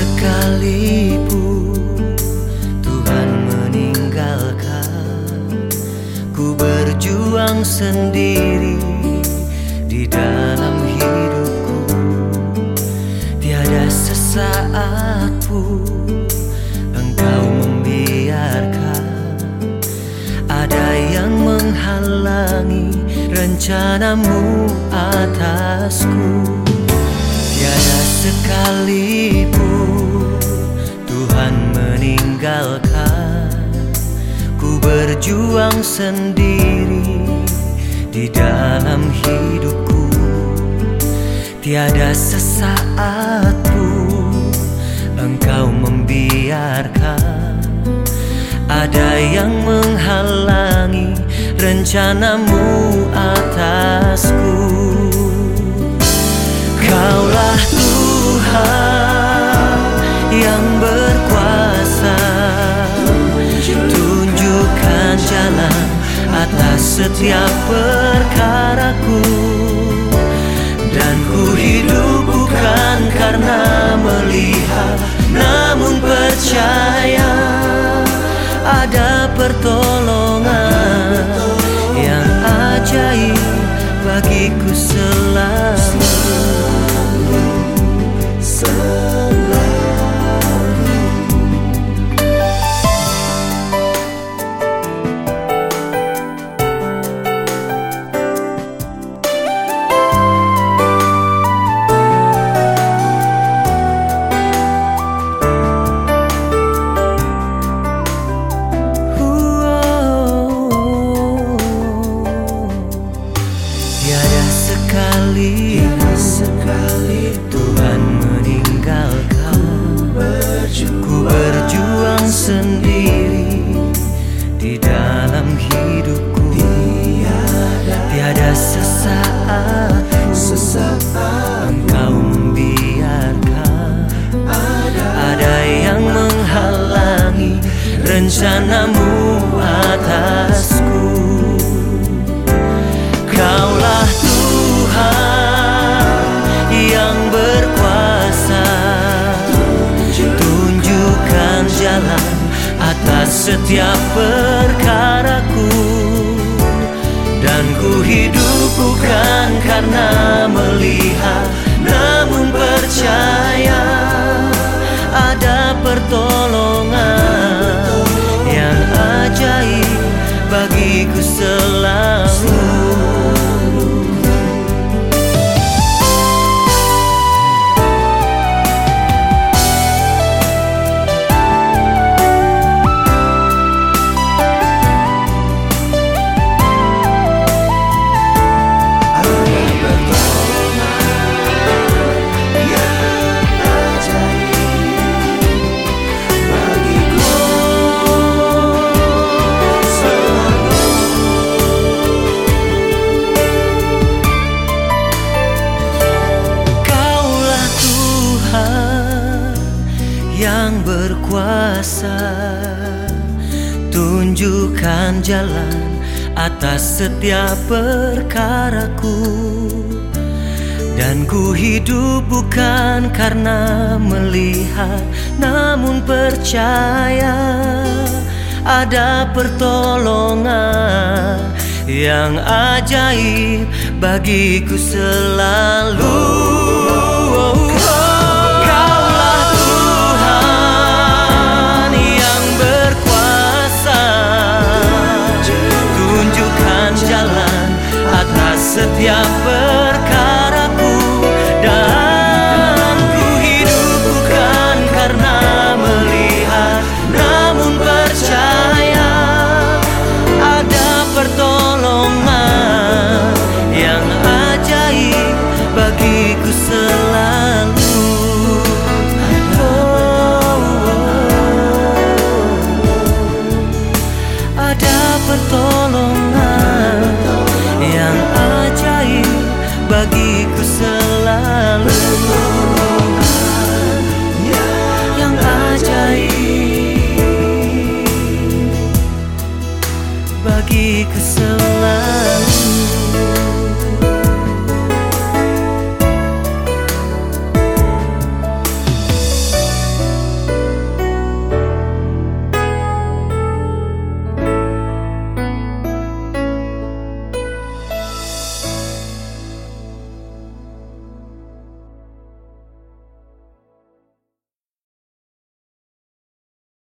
Sekalipun Tuhan meninggalkan Ku berjuang sendiri Di dalam hidupku. Tiada sesaat pun Engkau membiarkan. Ada yang menghalangi Rencanamu atasku sekalipun Tuhan meninggalkan Ku berjuang sendiri di dalam hidupku. Tiada sesaat pun engkau membiarkan. Ada yang menghalangi rencanamu atasku. Kaulah Tuhan setiap perkaraku. Dan ku hidup bukan karena melihat Namun percaya ada pertolongan Yang ajaib bagiku selalu rencanamu atasku. Kaulah Tuhan yang berkuasa. Tunjukkan jalan atas setiap perkaraku. Dan ku hidup bukan karena melihat Namun percaya yang berkuasa. Tunjukkan jalan atas setiap perkaraku. Dan ku hidup bukan karena melihat Namun percaya ada pertolongan Yang ajaib bagiku selalu por todo lo